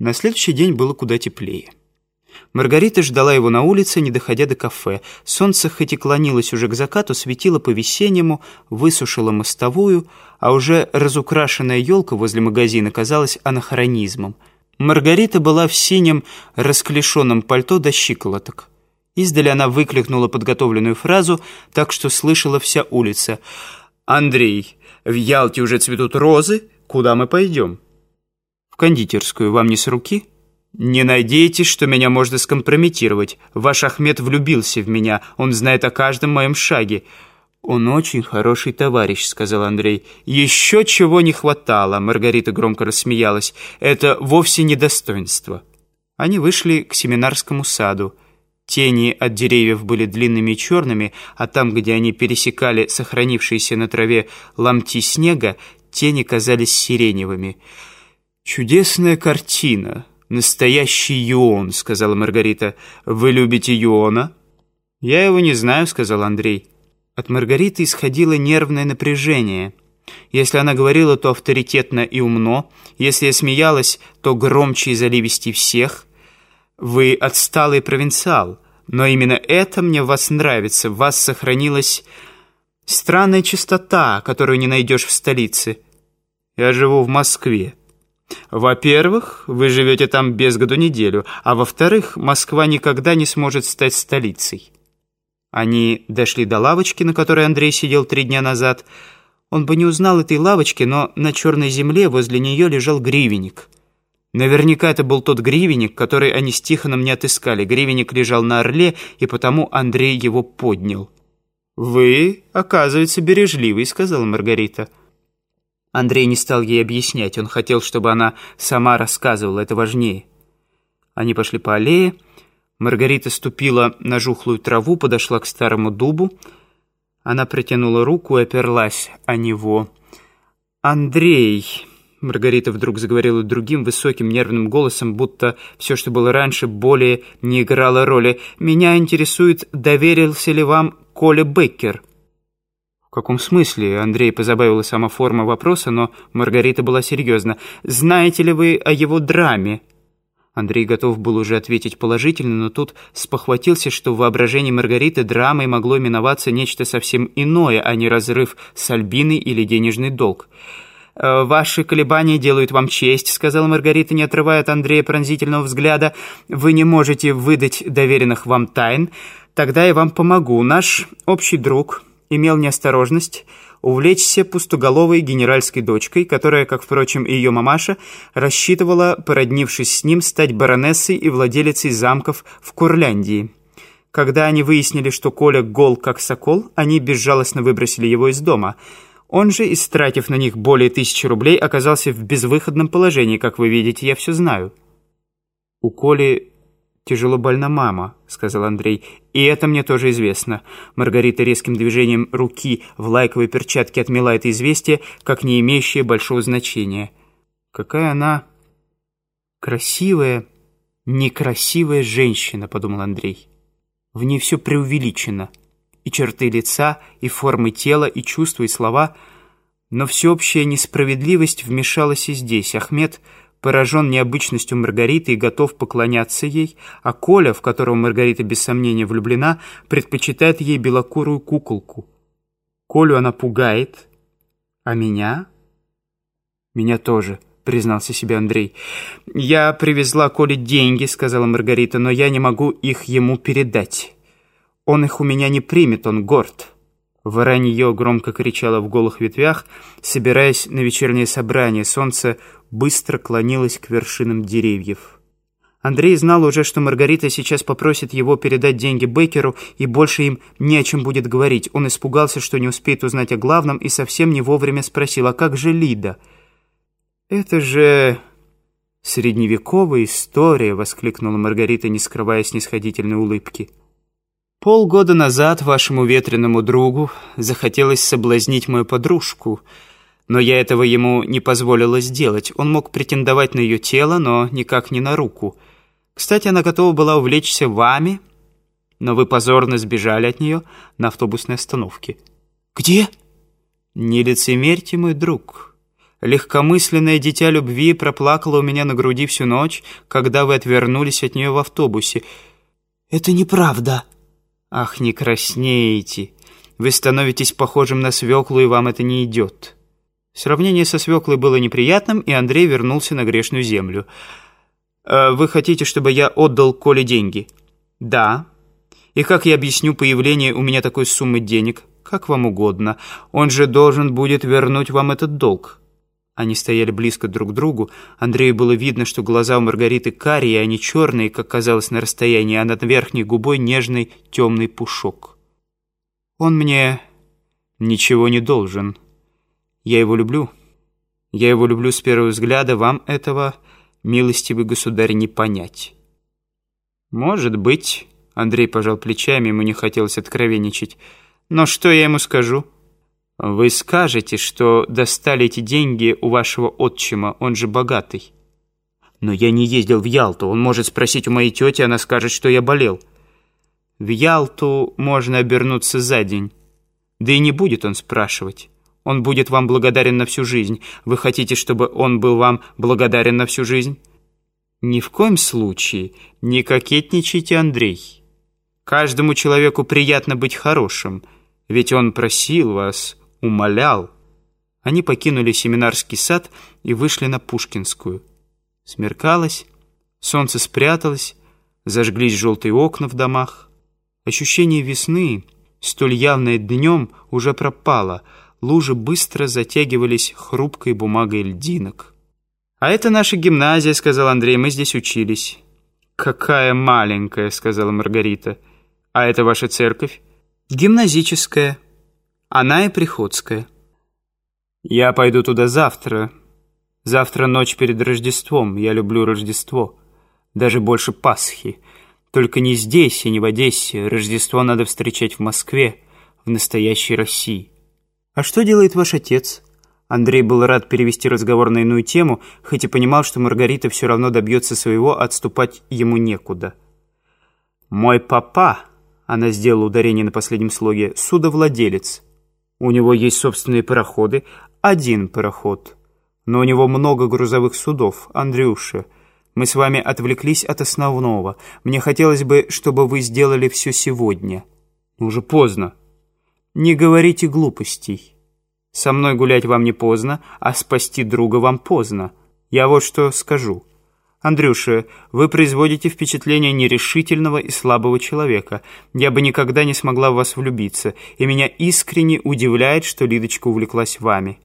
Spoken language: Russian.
На следующий день было куда теплее. Маргарита ждала его на улице, не доходя до кафе. Солнце, хоть и клонилось уже к закату, светило по-весеннему, высушило мостовую, а уже разукрашенная елка возле магазина казалась анахронизмом. Маргарита была в синем расклешенном пальто до щиколоток. Издали она выкликнула подготовленную фразу, так что слышала вся улица. «Андрей, в Ялте уже цветут розы. Куда мы пойдем?» Кондитерскую. Вам не с руки?» «Не надейтесь, что меня можно скомпрометировать. Ваш Ахмед влюбился в меня. Он знает о каждом моем шаге». «Он очень хороший товарищ», — сказал Андрей. «Еще чего не хватало», — Маргарита громко рассмеялась. «Это вовсе не достоинство». Они вышли к семинарскому саду. Тени от деревьев были длинными и черными, а там, где они пересекали сохранившиеся на траве ломти снега, тени казались сиреневыми. «Чудесная картина. Настоящий Юон», — сказала Маргарита. «Вы любите Юона?» «Я его не знаю», — сказал Андрей. От Маргариты исходило нервное напряжение. Если она говорила, то авторитетно и умно. Если я смеялась, то громче и заливистей всех. «Вы отсталый провинциал, но именно это мне в вас нравится. В вас сохранилась странная чистота, которую не найдешь в столице. Я живу в Москве». Во-первых, вы живете там без году неделю, а во-вторых, Москва никогда не сможет стать столицей. Они дошли до лавочки, на которой Андрей сидел три дня назад. Он бы не узнал этой лавочки, но на черной земле возле нее лежал гривенник. Наверняка это был тот гривенник, который они с Тихоном не отыскали. Гривенник лежал на орле, и потому Андрей его поднял. «Вы, оказывается, бережливый», — сказала Маргарита. Андрей не стал ей объяснять. Он хотел, чтобы она сама рассказывала. Это важнее. Они пошли по аллее. Маргарита ступила на жухлую траву, подошла к старому дубу. Она протянула руку и оперлась о него. «Андрей!» Маргарита вдруг заговорила другим высоким нервным голосом, будто все, что было раньше, более не играло роли. «Меня интересует, доверился ли вам Коля Беккер?» «В каком смысле?» Андрей позабавила сама форма вопроса, но Маргарита была серьезна. «Знаете ли вы о его драме?» Андрей готов был уже ответить положительно, но тут спохватился, что в воображении Маргариты драмой могло именоваться нечто совсем иное, а не разрыв с Альбиной или денежный долг. «Э, «Ваши колебания делают вам честь», — сказала Маргарита, не отрывая от Андрея пронзительного взгляда. «Вы не можете выдать доверенных вам тайн. Тогда я вам помогу. Наш общий друг, имел неосторожность увлечься пустоголовой генеральской дочкой, которая, как, впрочем, и ее мамаша, рассчитывала, породнившись с ним, стать баронессой и владелицей замков в Курляндии. Когда они выяснили, что Коля гол как сокол, они безжалостно выбросили его из дома. Он же, истратив на них более тысячи рублей, оказался в безвыходном положении, как вы видите, я все знаю. У Коли «Тяжело больна мама», — сказал Андрей. «И это мне тоже известно». Маргарита резким движением руки в лайковой перчатке отмела это известие, как не имеющее большого значения. «Какая она красивая, некрасивая женщина», — подумал Андрей. «В ней все преувеличено. И черты лица, и формы тела, и чувства, и слова. Но всеобщая несправедливость вмешалась и здесь. Ахмед поражен необычностью Маргариты и готов поклоняться ей, а Коля, в которого Маргарита без сомнения влюблена, предпочитает ей белокурую куколку. Колю она пугает, а меня? Меня тоже, признался себе Андрей. «Я привезла Коле деньги», — сказала Маргарита, «но я не могу их ему передать. Он их у меня не примет, он горд». Воронье громко кричало в голых ветвях, собираясь на вечернее собрание. Солнце быстро клонилось к вершинам деревьев. Андрей знал уже, что Маргарита сейчас попросит его передать деньги Беккеру, и больше им не о чем будет говорить. Он испугался, что не успеет узнать о главном, и совсем не вовремя спросил, а как же Лида? «Это же средневековая история», — воскликнула Маргарита, не скрывая снисходительной улыбки. Полгода назад вашему ветреному другу захотелось соблазнить мою подружку, но я этого ему не позволила сделать. Он мог претендовать на ее тело, но никак не на руку. Кстати, она готова была увлечься вами, но вы позорно сбежали от нее на автобусной остановке. «Где?» «Не лицемерьте, мой друг. Легкомысленное дитя любви проплакало у меня на груди всю ночь, когда вы отвернулись от нее в автобусе. Это неправда. Ах, не краснеете. Вы становитесь похожим на свеклу, и вам это не идет. Сравнение со свеклой было неприятным, и Андрей вернулся на грешную землю. «Э, «Вы хотите, чтобы я отдал Коле деньги?» «Да». «И как я объясню появление у меня такой суммы денег?» «Как вам угодно. Он же должен будет вернуть вам этот долг». Они стояли близко друг к другу. Андрею было видно, что глаза у Маргариты карие, а не черные, как казалось на расстоянии, а над верхней губой нежный темный пушок. «Он мне ничего не должен. Я его люблю. Я его люблю с первого взгляда. Вам этого, милостивый государь, не понять». «Может быть...» — Андрей пожал плечами, ему не хотелось откровенничать. «Но что я ему скажу?» Вы скажете, что достали эти деньги у вашего отчима, он же богатый. Но я не ездил в Ялту, он может спросить у моей тети, она скажет, что я болел. В Ялту можно обернуться за день. Да и не будет он спрашивать. Он будет вам благодарен на всю жизнь. Вы хотите, чтобы он был вам благодарен на всю жизнь? Ни в коем случае не кокетничайте, Андрей. Каждому человеку приятно быть хорошим, ведь он просил вас умолял. Они покинули семинарский сад и вышли на Пушкинскую. Смеркалось, солнце спряталось, зажглись желтые окна в домах. Ощущение весны, столь явное днем, уже пропало. Лужи быстро затягивались хрупкой бумагой льдинок. «А это наша гимназия», — сказал Андрей, — «мы здесь учились». «Какая маленькая», — сказала Маргарита. «А это ваша церковь?» «Гимназическая». Она и Приходская. Я пойду туда завтра. Завтра ночь перед Рождеством. Я люблю Рождество. Даже больше Пасхи. Только не здесь и не в Одессе. Рождество надо встречать в Москве, в настоящей России. А что делает ваш отец? Андрей был рад перевести разговор на иную тему, хоть и понимал, что Маргарита все равно добьется своего, отступать ему некуда. «Мой папа», — она сделала ударение на последнем слоге, — «судовладелец». У него есть собственные пароходы, один пароход. Но у него много грузовых судов, Андрюша. Мы с вами отвлеклись от основного. Мне хотелось бы, чтобы вы сделали все сегодня. Уже поздно. Не говорите глупостей. Со мной гулять вам не поздно, а спасти друга вам поздно. Я вот что скажу. «Андрюша, вы производите впечатление нерешительного и слабого человека. Я бы никогда не смогла в вас влюбиться, и меня искренне удивляет, что Лидочка увлеклась вами».